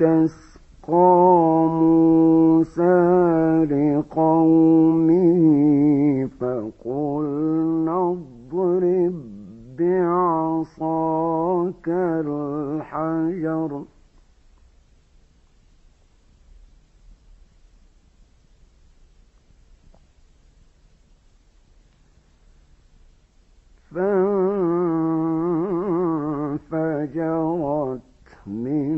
استسقى موسى لقومه فقلنا اضرب بعصاك الحجر. فانفجرت منه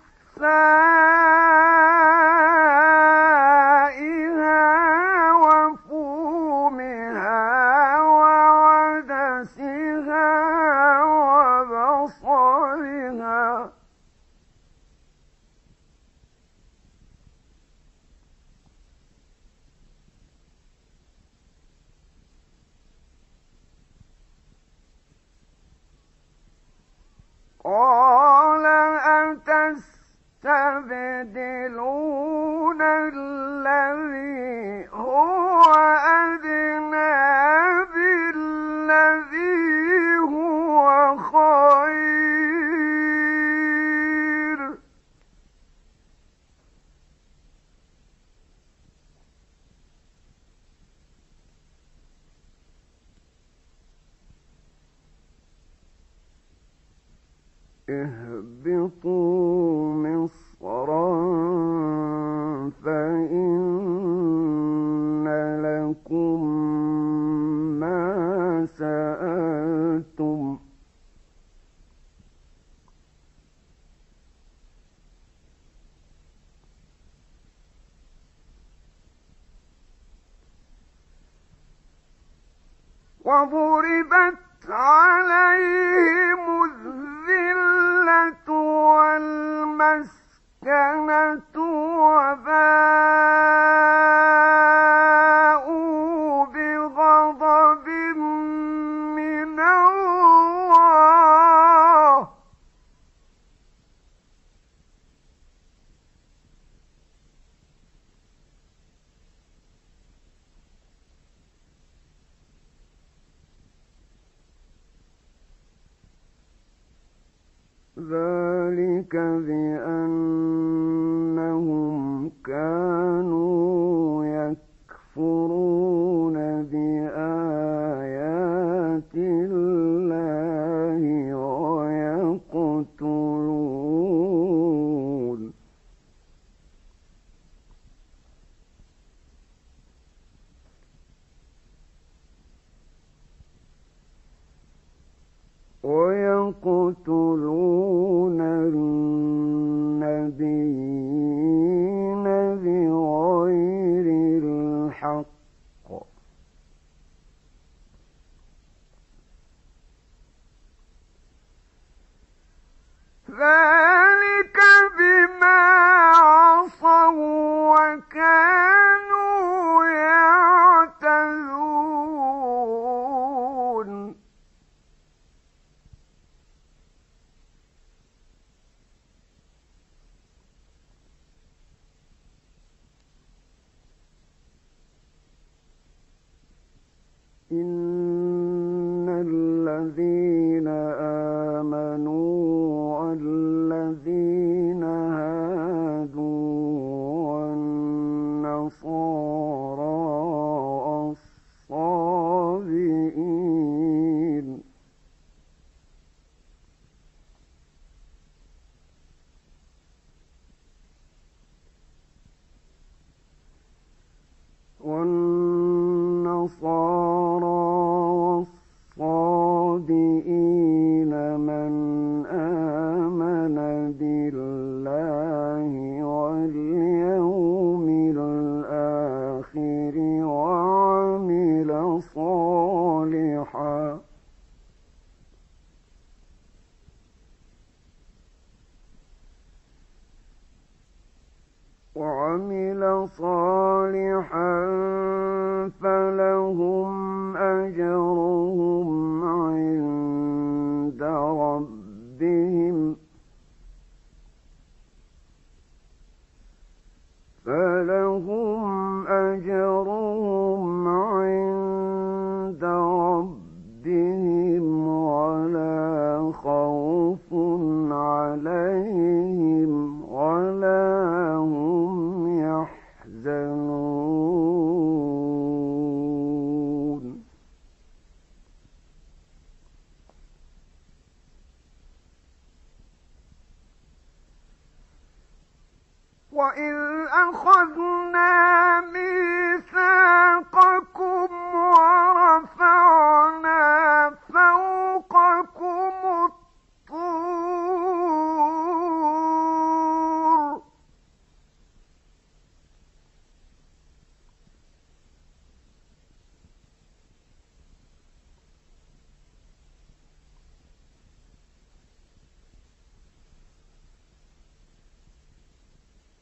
يخرج اهبطوا مصرا فإن لكم ما سألتم وضربت عليهم والمسكنة وباءوا بأنفسك بأن وإذ أخذنا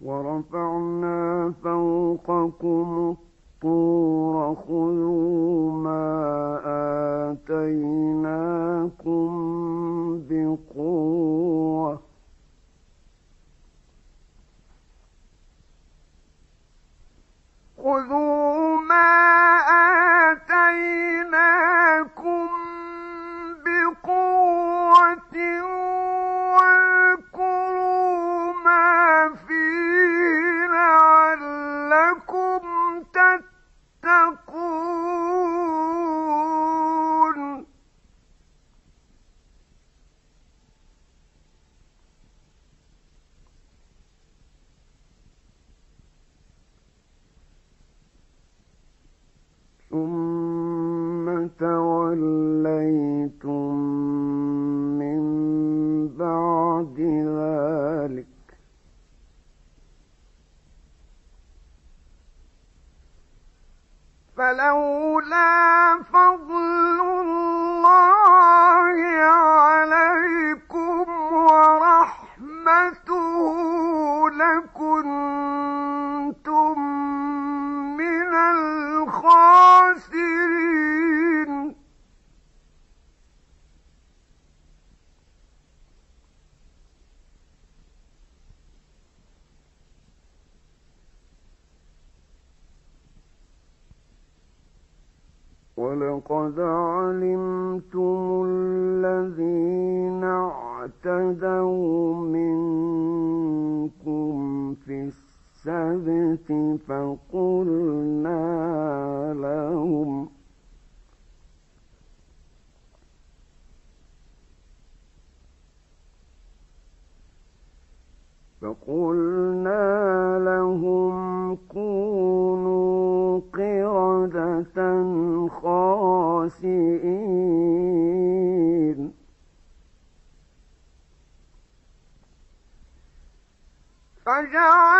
ورفعنا فوقكم الطور خذوا ما آتيناكم بقوة. خذوا on اعتدوا منكم في السبت فقلنا لهم فقلنا لهم كونوا قردة خاسئين وجعل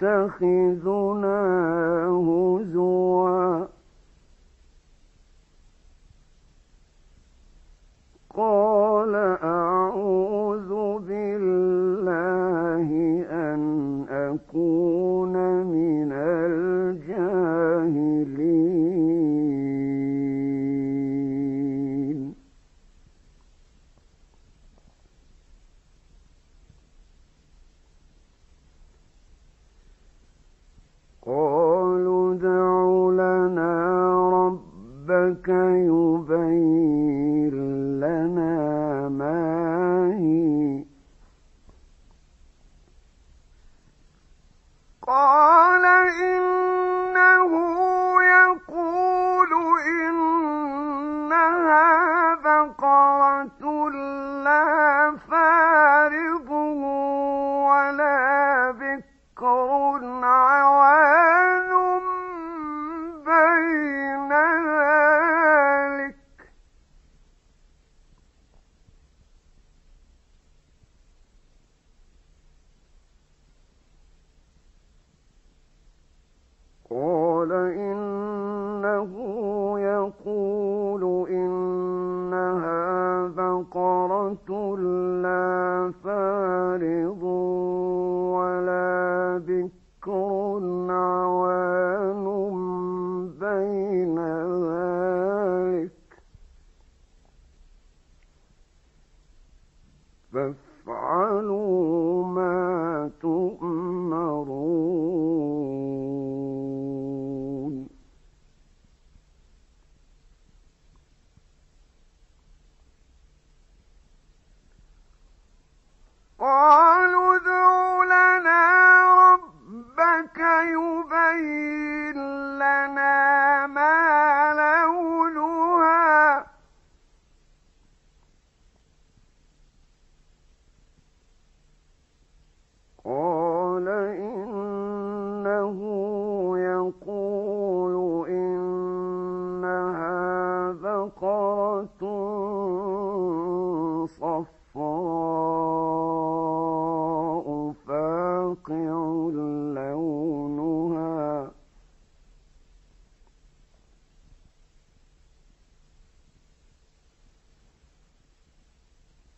تتخذنا هزواً.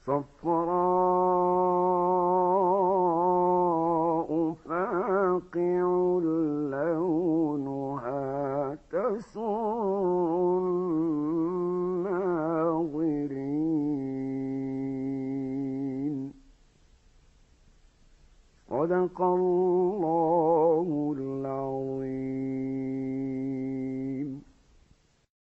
صفراء فاقع لونها تسر الناظرين. صدق الله